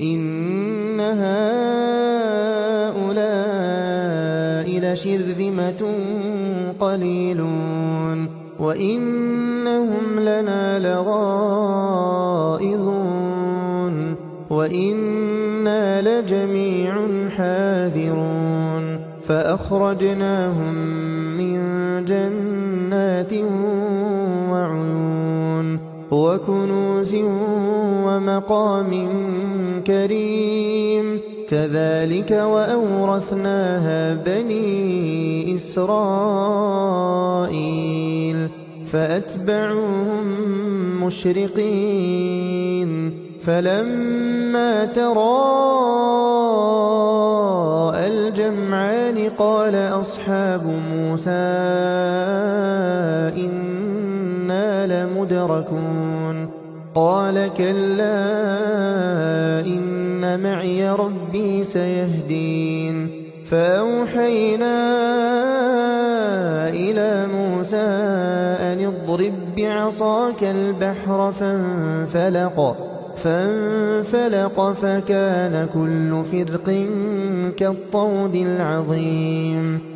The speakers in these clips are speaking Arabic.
إن هؤلاء لشرذمة قليلون وإنهم لنا لغائظون وإنا لجميع حاذرون فأخرجناهم من جنات وكنوز ومقام كريم كذلك وأورثناها بني إسرائيل فأتبعوهم مشرقين فلما تراءى الجمعان قال أصحاب موسى إنا لمدركون قال كلا إن معي ربي سيهدين. فأوحينا إلى موسى أن اضرب بعصاك البحر فانفلق. فانفلق فكان كل فرق كالطود العظيم.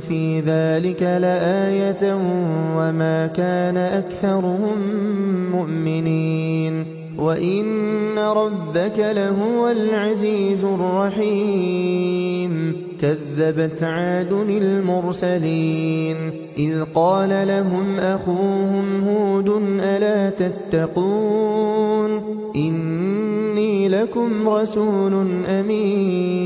في ذلك لآية وما كان أكثرهم مؤمنين وإن ربك لهو العزيز الرحيم كذبت عاد المرسلين إذ قال لهم أخوهم هود ألا تتقون إني لكم رسول أمين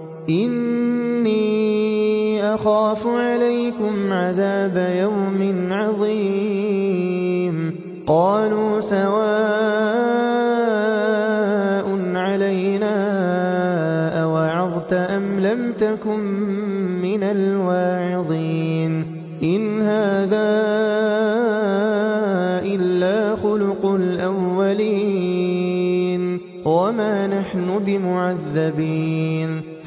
إني أخاف عليكم عذاب يوم عظيم. قالوا سواء علينا أوعظت أم لم تكن من الواعظين. إن هذا إلا خلق الأولين. وما نحن بمعذبين.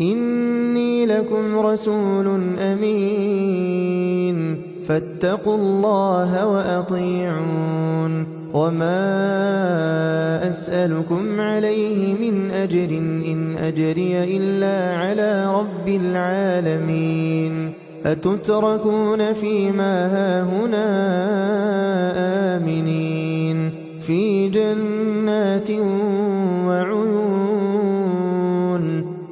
إني لكم رسول أمين. فاتقوا الله وأطيعون. وما أسألكم عليه من أجر إن أجري إلا على رب العالمين. أتتركون فيما هاهنا آمنين. في جنات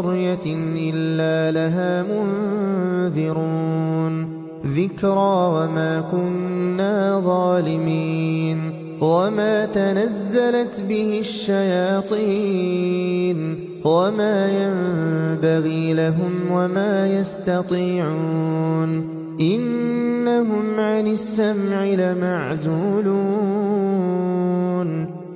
قرية إلا لها منذرون. ذكرى وما كنا ظالمين. وما تنزلت به الشياطين. وما ينبغي لهم وما يستطيعون. إنهم عن السمع لمعزولون.